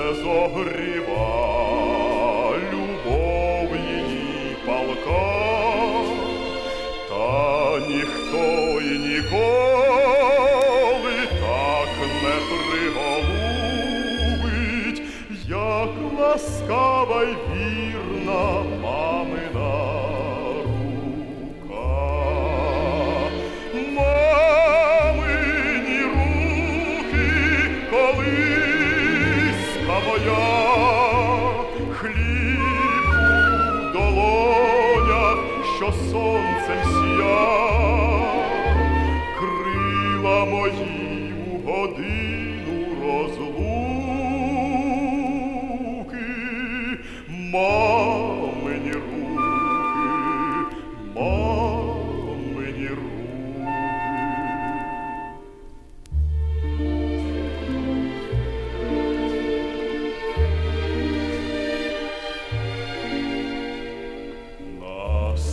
серце зогріва, любов її палка, та ніхто й ніколи так не приголубить, як ласкава й вірна мамина сонцем сія,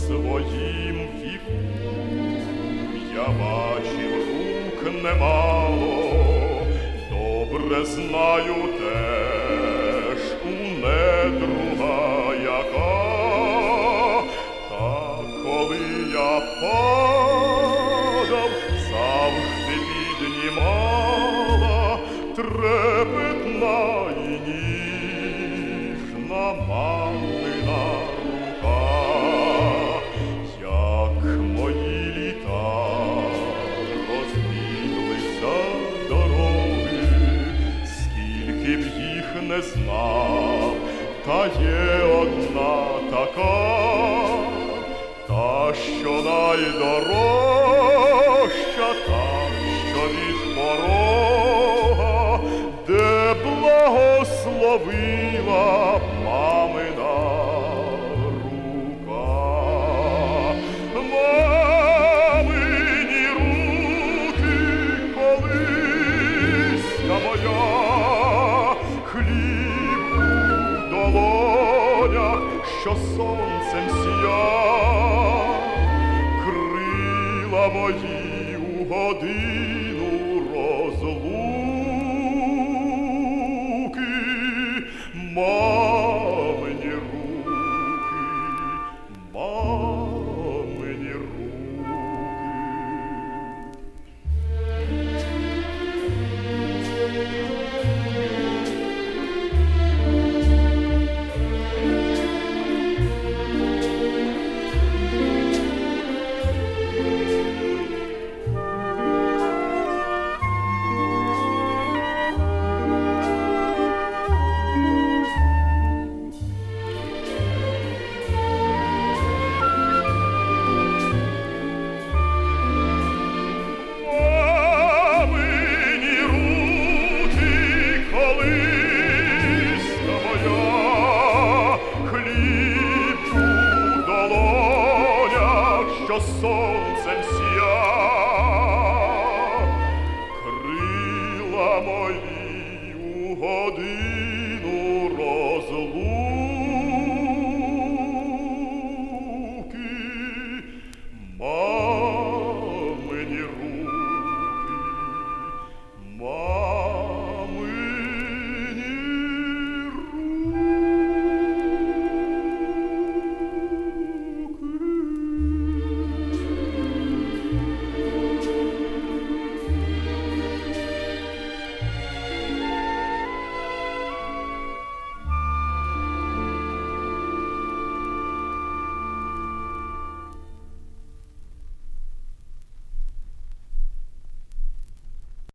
своїм віку я бачив рук немало, добре знаю теж у недруга яка, та коли я падав, завжди піднімала трепетна і ніжна мамина не знав, та є одна така, та що найдорожча, та що від порога, де благословила мамина що сонцем сія, крила мої у годину розлуки.